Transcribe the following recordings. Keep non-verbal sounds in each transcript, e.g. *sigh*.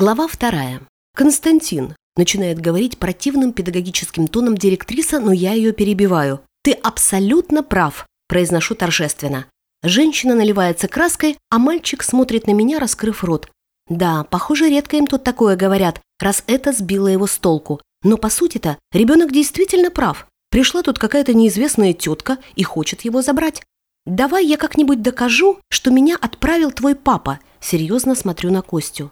Глава вторая. Константин. Начинает говорить противным педагогическим тоном директриса, но я ее перебиваю. «Ты абсолютно прав», – произношу торжественно. Женщина наливается краской, а мальчик смотрит на меня, раскрыв рот. Да, похоже, редко им тут такое говорят, раз это сбило его с толку. Но по сути-то ребенок действительно прав. Пришла тут какая-то неизвестная тетка и хочет его забрать. «Давай я как-нибудь докажу, что меня отправил твой папа», – серьезно смотрю на Костю.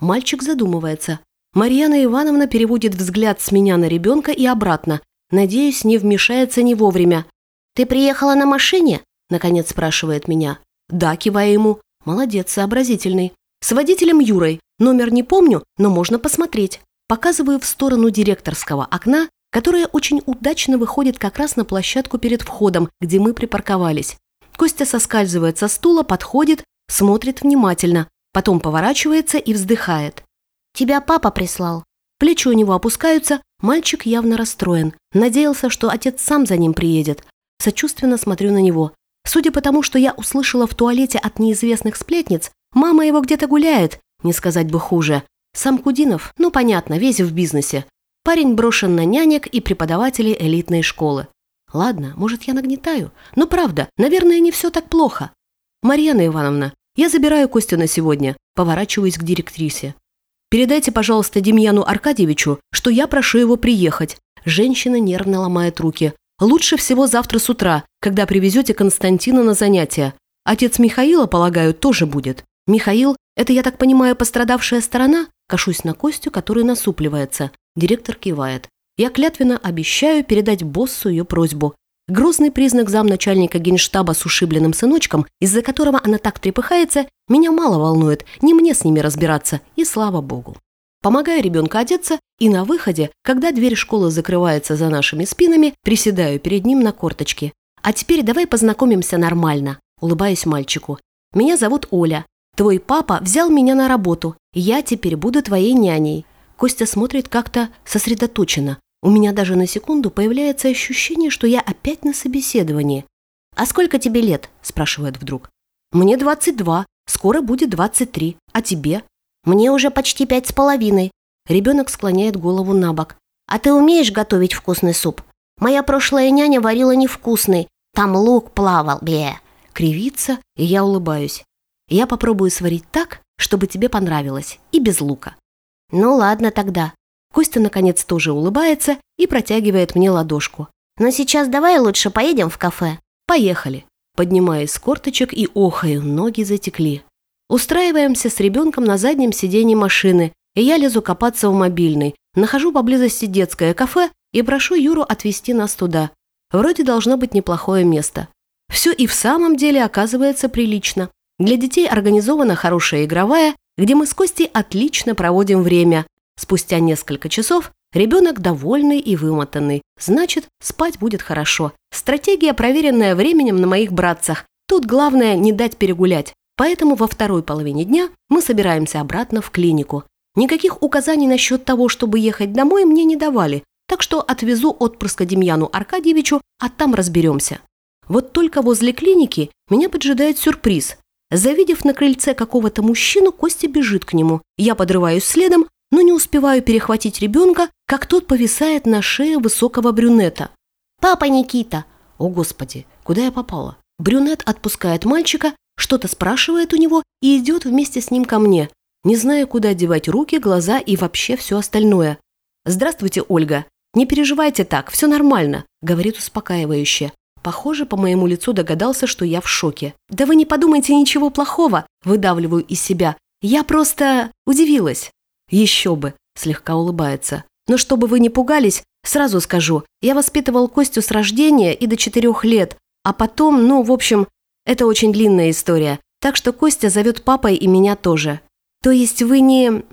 Мальчик задумывается. Марьяна Ивановна переводит взгляд с меня на ребенка и обратно. Надеюсь, не вмешается не вовремя. «Ты приехала на машине?» – наконец спрашивает меня. «Да», кивая ему. «Молодец, сообразительный. С водителем Юрой. Номер не помню, но можно посмотреть». Показываю в сторону директорского окна, которое очень удачно выходит как раз на площадку перед входом, где мы припарковались. Костя соскальзывает со стула, подходит, смотрит внимательно, Потом поворачивается и вздыхает. «Тебя папа прислал». Плечи у него опускаются, мальчик явно расстроен. Надеялся, что отец сам за ним приедет. Сочувственно смотрю на него. Судя по тому, что я услышала в туалете от неизвестных сплетниц, мама его где-то гуляет, не сказать бы хуже. Сам Кудинов, ну понятно, весь в бизнесе. Парень брошен на нянек и преподавателей элитной школы. Ладно, может, я нагнетаю. Но правда, наверное, не все так плохо. Марьяна Ивановна, я забираю Костю на сегодня, поворачиваюсь к директрисе. Передайте, пожалуйста, Демьяну Аркадьевичу, что я прошу его приехать. Женщина нервно ломает руки. Лучше всего завтра с утра, когда привезете Константина на занятия. Отец Михаила, полагаю, тоже будет. Михаил, это, я так понимаю, пострадавшая сторона? Кашусь на Костю, который насупливается. Директор кивает. Я клятвенно обещаю передать боссу ее просьбу. Грозный признак замначальника генштаба с ушибленным сыночком, из-за которого она так трепыхается, меня мало волнует, не мне с ними разбираться, и слава богу. Помогаю ребенку одеться, и на выходе, когда дверь школы закрывается за нашими спинами, приседаю перед ним на корточки. «А теперь давай познакомимся нормально», – улыбаюсь мальчику. «Меня зовут Оля. Твой папа взял меня на работу. Я теперь буду твоей няней». Костя смотрит как-то сосредоточенно, у меня даже на секунду появляется ощущение, что я опять на собеседовании. «А сколько тебе лет?» – спрашивает вдруг. «Мне 22, скоро будет 23. А тебе?» «Мне уже почти пять с половиной». Ребенок склоняет голову на бок. «А ты умеешь готовить вкусный суп? Моя прошлая няня варила невкусный. Там лук плавал, бе». Кривится, и я улыбаюсь. «Я попробую сварить так, чтобы тебе понравилось, и без лука». «Ну ладно тогда», Костя, наконец, тоже улыбается и протягивает мне ладошку. «Но сейчас давай лучше поедем в кафе». «Поехали». Поднимаясь с корточек и охаю, ноги затекли. Устраиваемся с ребенком на заднем сиденье машины, и я лезу копаться в мобильный. Нахожу поблизости детское кафе и прошу Юру отвезти нас туда. Вроде должно быть неплохое место. Все и в самом деле оказывается прилично. Для детей организована хорошая игровая, где мы с Костей отлично проводим время, Спустя несколько часов ребенок довольный и вымотанный. Значит, спать будет хорошо. Стратегия, проверенная временем на моих братцах. Тут главное не дать перегулять. Поэтому во второй половине дня мы собираемся обратно в клинику. Никаких указаний насчет того, чтобы ехать домой, мне не давали, так что отвезу отпрыска Демьяну Аркадьевичу, а там разберемся. Вот только возле клиники меня поджидает сюрприз. Завидев на крыльце какого-то мужчину, Костя бежит к нему. Я подрываюсь следом, но не успеваю перехватить ребенка, как тот повисает на шее высокого брюнета. «Папа Никита!» О, Господи, куда я попала? Брюнет отпускает мальчика, что-то спрашивает у него и идет вместе с ним ко мне, не зная, куда девать руки, глаза и вообще все остальное. «Здравствуйте, Ольга. Не переживайте так, все нормально», — говорит успокаивающе. Похоже, по моему лицу догадался, что я в шоке. «Да вы не подумайте ничего плохого», — выдавливаю из себя. «Я просто удивилась». «Еще бы!» – слегка улыбается. «Но чтобы вы не пугались, сразу скажу, я воспитывал Костю с рождения и до четырех лет, а потом, ну, в общем, это очень длинная история, так что Костя зовет папой и меня тоже». «То есть вы не...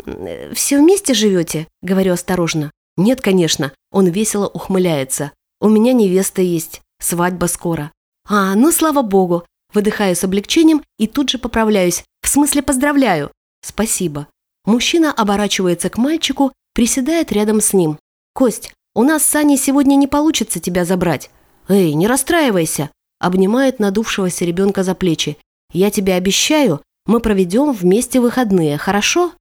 все вместе живете?» – говорю осторожно. «Нет, конечно», – он весело ухмыляется. «У меня невеста есть, свадьба скоро». «А, ну, слава богу!» Выдыхаю с облегчением и тут же поправляюсь. «В смысле поздравляю!» «Спасибо». Мужчина оборачивается к мальчику, приседает рядом с ним. «Кость, у нас с Аней сегодня не получится тебя забрать». «Эй, не расстраивайся», – обнимает надувшегося ребенка за плечи. «Я тебе обещаю, мы проведем вместе выходные, хорошо?»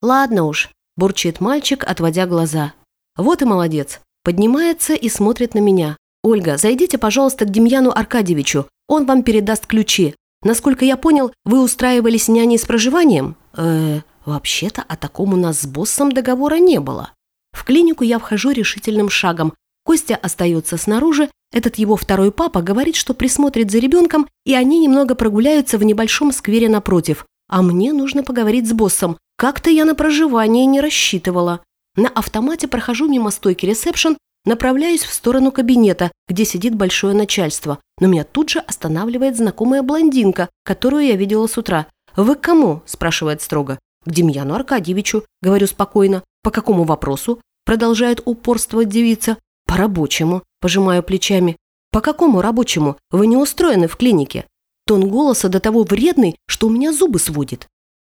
Ладно уж, бурчит мальчик, отводя глаза. Вот и молодец. Поднимается и смотрит на меня. Ольга, зайдите, пожалуйста, к Демьяну Аркадьевичу. Он вам передаст ключи. Насколько я понял, вы устраивались няней с проживанием? Э, вообще-то о таком у нас с боссом договора не было. В клинику я вхожу решительным шагом. Костя остается снаружи. Этот его второй папа говорит, что присмотрит за ребенком, и они немного прогуляются в небольшом сквере напротив. А мне нужно поговорить с боссом. Как-то я на проживание не рассчитывала. На автомате прохожу мимо стойки ресепшн, направляюсь в сторону кабинета, где сидит большое начальство. Но меня тут же останавливает знакомая блондинка, которую я видела с утра. «Вы к кому?» – спрашивает строго. «К Демьяну Аркадьевичу», – говорю спокойно. «По какому вопросу?» – продолжает упорствовать девица. «По рабочему», – пожимаю плечами. «По какому рабочему? Вы не устроены в клинике?» Тон голоса до того вредный, что у меня зубы сводит.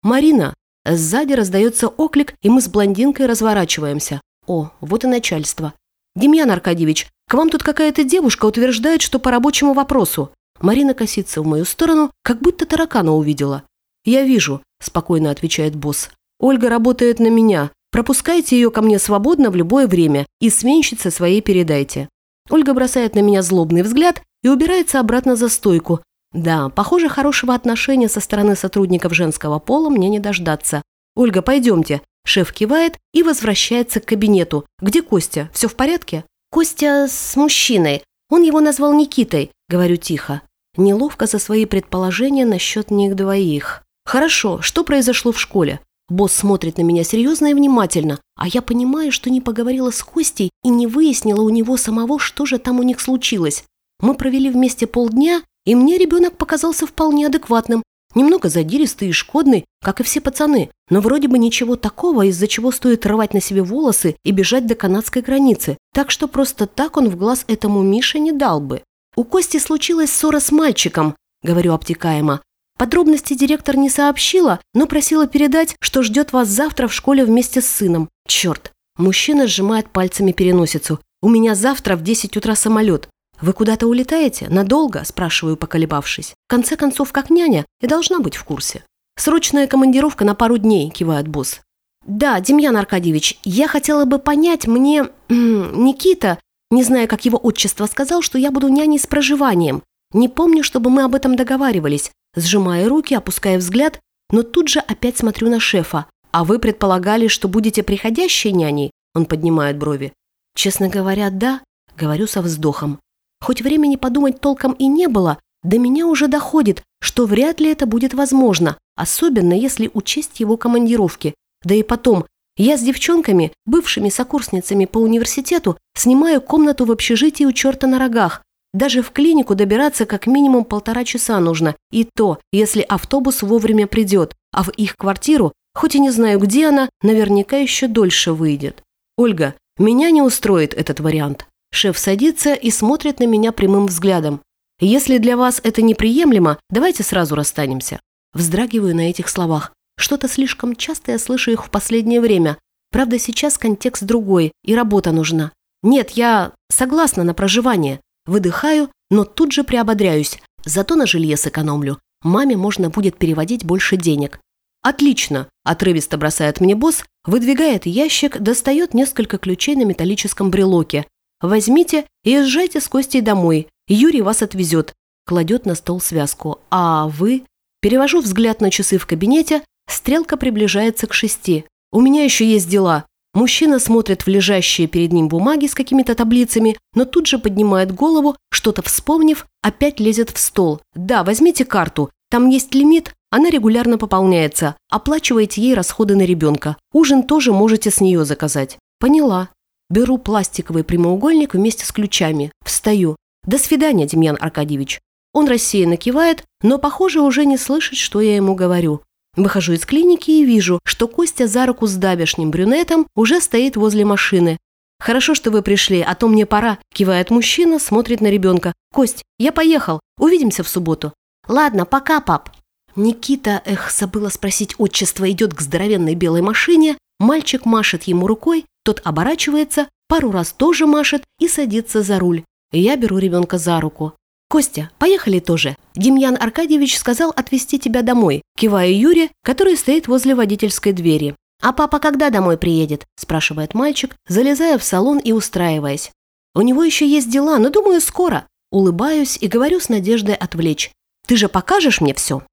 «Марина!» Сзади раздается оклик, и мы с блондинкой разворачиваемся. О, вот и начальство. «Демьян Аркадьевич, к вам тут какая-то девушка утверждает, что по рабочему вопросу». Марина косится в мою сторону, как будто таракана увидела. «Я вижу», – спокойно отвечает босс. «Ольга работает на меня. Пропускайте ее ко мне свободно в любое время и сменщице своей передайте». Ольга бросает на меня злобный взгляд и убирается обратно за стойку, да, похоже, хорошего отношения со стороны сотрудников женского пола мне не дождаться. «Ольга, пойдемте». Шеф кивает и возвращается к кабинету. «Где Костя? Все в порядке?» «Костя с мужчиной. Он его назвал Никитой», — говорю тихо. Неловко за свои предположения насчет них двоих. «Хорошо, что произошло в школе?» Босс смотрит на меня серьезно и внимательно, а я понимаю, что не поговорила с Костей и не выяснила у него самого, что же там у них случилось. Мы провели вместе полдня, и мне ребенок показался вполне адекватным, немного задиристый и шкодный, как и все пацаны, но вроде бы ничего такого, из-за чего стоит рвать на себе волосы и бежать до канадской границы, так что просто так он в глаз этому Мише не дал бы. У Кости случилась ссора с мальчиком, говорю обтекаемо. Подробности директор не сообщила, но просила передать, что ждет вас завтра в школе вместе с сыном. Черт. Мужчина сжимает пальцами переносицу. У меня завтра в 10 утра самолет. «Вы куда-то улетаете? Надолго?» – спрашиваю, поколебавшись. В конце концов, как няня, и должна быть в курсе. «Срочная командировка на пару дней», – кивает босс. «Да, Демьян Аркадьевич, я хотела бы понять, мне... *clears throat* Никита, не знаю, как его отчество, сказал, что я буду няней с проживанием. Не помню, чтобы мы об этом договаривались. Сжимая руки, опуская взгляд, но тут же опять смотрю на шефа. А вы предполагали, что будете приходящей няней? Он поднимает брови. Честно говоря, да, говорю со вздохом. Хоть времени подумать толком и не было, до меня уже доходит, что вряд ли это будет возможно, особенно если учесть его командировки. Да и потом, я с девчонками, бывшими сокурсницами по университету, снимаю комнату в общежитии у черта на рогах. Даже в клинику добираться как минимум полтора часа нужно, и то, если автобус вовремя придет, а в их квартиру, хоть и не знаю, где она, наверняка еще дольше выйдет. Ольга, меня не устроит этот вариант. Шеф садится и смотрит на меня прямым взглядом. «Если для вас это неприемлемо, давайте сразу расстанемся». Вздрагиваю на этих словах. Что-то слишком часто я слышу их в последнее время. Правда, сейчас контекст другой, и работа нужна. Нет, я согласна на проживание. Выдыхаю, но тут же приободряюсь. Зато на жилье сэкономлю. Маме можно будет переводить больше денег. «Отлично!» – отрывисто бросает мне босс, выдвигает ящик, достает несколько ключей на металлическом брелоке, Возьмите и езжайте с Костей домой. Юрий вас отвезет. Кладет на стол связку. А вы? Перевожу взгляд на часы в кабинете. Стрелка приближается к шести. У меня еще есть дела. Мужчина смотрит в лежащие перед ним бумаги с какими-то таблицами, но тут же поднимает голову, что-то вспомнив, опять лезет в стол. «Да, возьмите карту. Там есть лимит, она регулярно пополняется. Оплачиваете ей расходы на ребенка. Ужин тоже можете с нее заказать». «Поняла». Беру пластиковый прямоугольник вместе с ключами. Встаю. «До свидания, Демьян Аркадьевич». Он рассеянно кивает, но, похоже, уже не слышит, что я ему говорю. Выхожу из клиники и вижу, что Костя за руку с давешним брюнетом уже стоит возле машины. «Хорошо, что вы пришли, а то мне пора», – кивает мужчина, смотрит на ребенка. «Кость, я поехал. Увидимся в субботу». «Ладно, пока, пап». Никита, эх, забыла спросить отчество, идет к здоровенной белой машине. Мальчик машет ему рукой, тот оборачивается, пару раз тоже машет и садится за руль. Я беру ребенка за руку. «Костя, поехали тоже. Демьян Аркадьевич сказал отвезти тебя домой», кивая Юре, который стоит возле водительской двери. «А папа когда домой приедет?» – спрашивает мальчик, залезая в салон и устраиваясь. «У него еще есть дела, но, думаю, скоро». Улыбаюсь и говорю с надеждой отвлечь. «Ты же покажешь мне все?»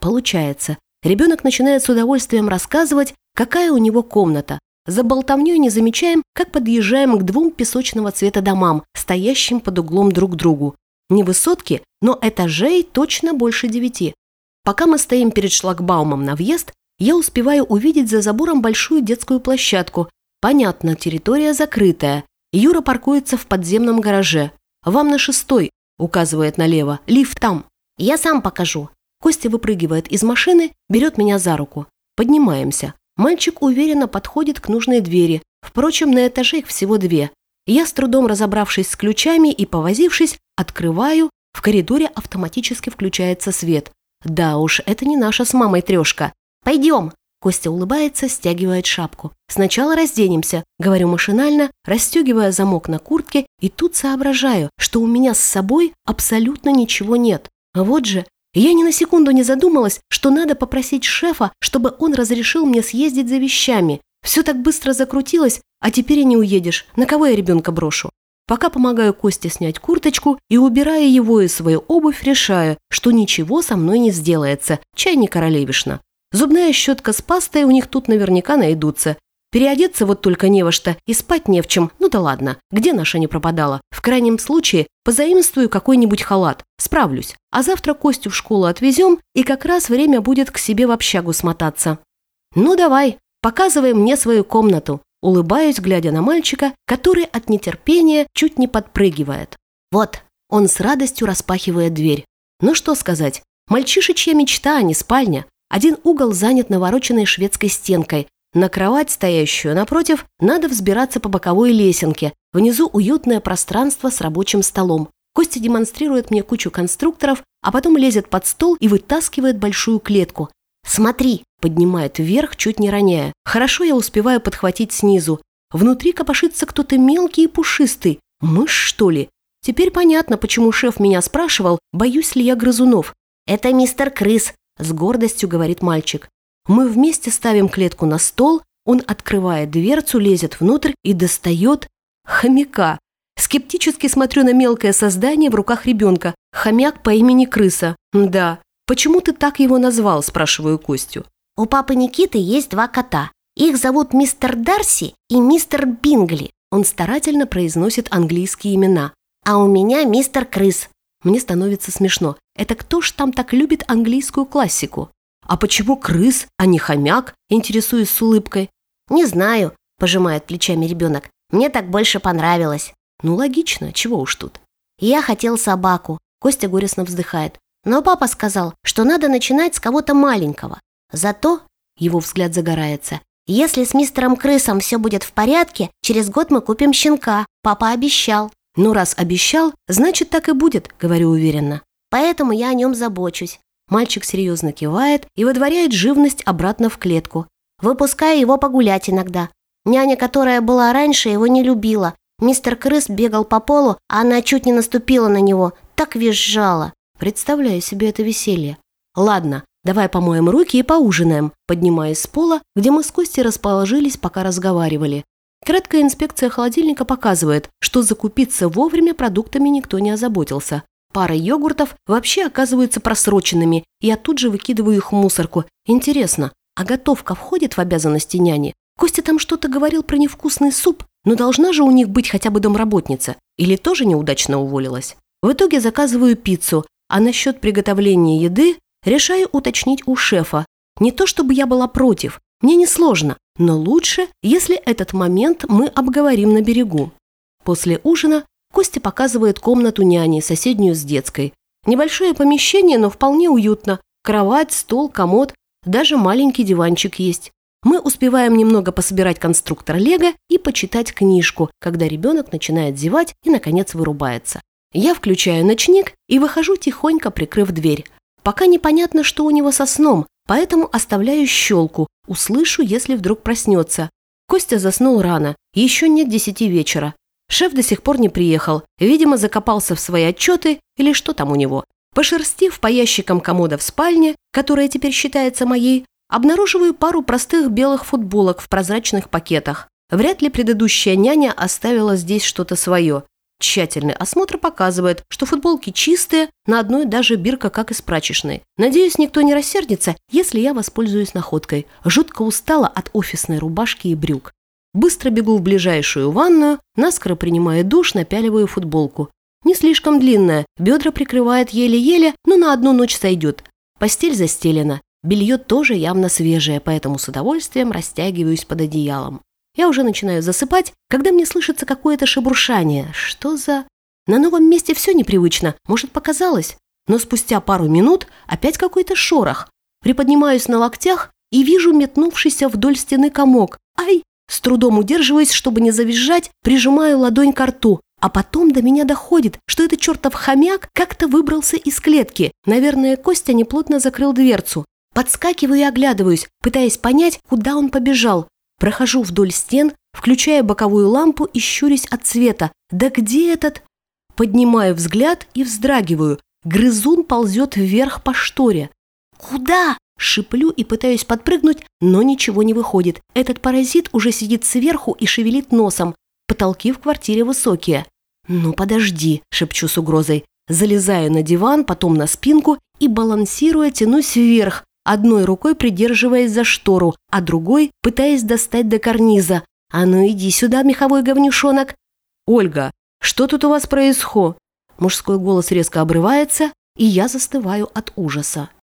Получается. Ребенок начинает с удовольствием рассказывать, какая у него комната. За болтовней не замечаем, как подъезжаем к двум песочного цвета домам, стоящим под углом друг к другу. Не высотки, но этажей точно больше девяти. Пока мы стоим перед шлагбаумом на въезд, я успеваю увидеть за забором большую детскую площадку. Понятно, территория закрытая. Юра паркуется в подземном гараже. «Вам на шестой», – указывает налево. «Лифт там». «Я сам покажу». Костя выпрыгивает из машины, берет меня за руку. Поднимаемся. Мальчик уверенно подходит к нужной двери. Впрочем, на этаже их всего две. Я, с трудом разобравшись с ключами и повозившись, открываю. В коридоре автоматически включается свет. Да уж, это не наша с мамой трешка. «Пойдем!» Костя улыбается, стягивает шапку. «Сначала разденемся», — говорю машинально, расстегивая замок на куртке, и тут соображаю, что у меня с собой абсолютно ничего нет. А вот же, я ни на секунду не задумалась, что надо попросить шефа, чтобы он разрешил мне съездить за вещами. Все так быстро закрутилось, а теперь и не уедешь. На кого я ребенка брошу? Пока помогаю Косте снять курточку и убирая его и свою обувь, решаю, что ничего со мной не сделается. Чай не королевишна. Зубная щетка с пастой у них тут наверняка найдутся. Переодеться вот только не во что и спать не в чем. Ну да ладно, где наша не пропадала? В крайнем случае позаимствую какой-нибудь халат. Справлюсь. А завтра Костю в школу отвезем, и как раз время будет к себе в общагу смотаться. Ну давай, показывай мне свою комнату. Улыбаюсь, глядя на мальчика, который от нетерпения чуть не подпрыгивает. Вот, он с радостью распахивает дверь. Ну что сказать, мальчишечья мечта, а не спальня. Один угол занят навороченной шведской стенкой. На кровать, стоящую напротив, надо взбираться по боковой лесенке. Внизу уютное пространство с рабочим столом. Костя демонстрирует мне кучу конструкторов, а потом лезет под стол и вытаскивает большую клетку. «Смотри!» – поднимает вверх, чуть не роняя. Хорошо я успеваю подхватить снизу. Внутри копошится кто-то мелкий и пушистый. Мышь, что ли? Теперь понятно, почему шеф меня спрашивал, боюсь ли я грызунов. «Это мистер Крыс», – с гордостью говорит мальчик. Мы вместе ставим клетку на стол, он открывает дверцу, лезет внутрь и достает хомяка. Скептически смотрю на мелкое создание в руках ребенка. Хомяк по имени Крыса. Да, «Почему ты так его назвал?» – спрашиваю Костю. «У папы Никиты есть два кота. Их зовут мистер Дарси и мистер Бингли». Он старательно произносит английские имена. «А у меня мистер Крыс». Мне становится смешно. Это кто ж там так любит английскую классику? А почему крыс, а не хомяк? Интересуюсь с улыбкой. «Не знаю», – пожимает плечами ребенок. «Мне так больше понравилось». Ну, логично, чего уж тут. «Я хотел собаку», – Костя горестно вздыхает. Но папа сказал, что надо начинать с кого-то маленького. Зато, его взгляд загорается, если с мистером Крысом все будет в порядке, через год мы купим щенка. Папа обещал. Ну, раз обещал, значит, так и будет, говорю уверенно. Поэтому я о нем забочусь. Мальчик серьезно кивает и выдворяет живность обратно в клетку. Выпускаю его погулять иногда. Няня, которая была раньше, его не любила. Мистер Крыс бегал по полу, а она чуть не наступила на него. Так визжала. Представляю себе это веселье. Ладно, давай помоем руки и поужинаем, поднимаясь с пола, где мы с Костей расположились, пока разговаривали. Краткая инспекция холодильника показывает, что закупиться вовремя продуктами никто не озаботился. Пара йогуртов вообще оказываются просроченными, я тут же выкидываю их в мусорку. Интересно, а готовка входит в обязанности няни? Костя там что-то говорил про невкусный суп, но должна же у них быть хотя бы домработница. Или тоже неудачно уволилась? В итоге заказываю пиццу, а насчет приготовления еды решаю уточнить у шефа. Не то чтобы я была против, мне не сложно, но лучше, если этот момент мы обговорим на берегу. После ужина Костя показывает комнату няни, соседнюю с детской. Небольшое помещение, но вполне уютно. Кровать, стол, комод, даже маленький диванчик есть. Мы успеваем немного пособирать конструктор Лего и почитать книжку, когда ребенок начинает зевать и, наконец, вырубается. Я включаю ночник и выхожу тихонько, прикрыв дверь. Пока непонятно, что у него со сном, поэтому оставляю щелку, услышу, если вдруг проснется. Костя заснул рано, еще нет десяти вечера. Шеф до сих пор не приехал, видимо, закопался в свои отчеты или что там у него. Пошерстив по ящикам комода в спальне, которая теперь считается моей, Обнаруживаю пару простых белых футболок в прозрачных пакетах. Вряд ли предыдущая няня оставила здесь что-то свое. Тщательный осмотр показывает, что футболки чистые, на одной даже бирка как из прачечной. Надеюсь, никто не рассердится, если я воспользуюсь находкой. Жутко устала от офисной рубашки и брюк. Быстро бегу в ближайшую ванную, наскоро принимая душ, напяливаю футболку. Не слишком длинная, бедра прикрывает еле-еле, но на одну ночь сойдет. Постель застелена, белье тоже явно свежее, поэтому с удовольствием растягиваюсь под одеялом. Я уже начинаю засыпать, когда мне слышится какое-то шебуршание. Что за... На новом месте все непривычно, может, показалось. Но спустя пару минут опять какой-то шорох. Приподнимаюсь на локтях и вижу метнувшийся вдоль стены комок. Ай! С трудом удерживаясь, чтобы не завизжать, прижимаю ладонь к рту. А потом до меня доходит, что этот чертов хомяк как-то выбрался из клетки. Наверное, Костя неплотно закрыл дверцу. Подскакиваю и оглядываюсь, пытаясь понять, куда он побежал. Прохожу вдоль стен, включая боковую лампу и щурясь от света. Да где этот? Поднимаю взгляд и вздрагиваю. Грызун ползет вверх по шторе. Куда? Шиплю и пытаюсь подпрыгнуть, но ничего не выходит. Этот паразит уже сидит сверху и шевелит носом. Потолки в квартире высокие. «Ну подожди», – шепчу с угрозой. Залезаю на диван, потом на спинку и, балансируя, тянусь вверх, одной рукой придерживаясь за штору, а другой пытаясь достать до карниза. «А ну иди сюда, меховой говнюшонок!» «Ольга, что тут у вас происходит?» Мужской голос резко обрывается, и я застываю от ужаса.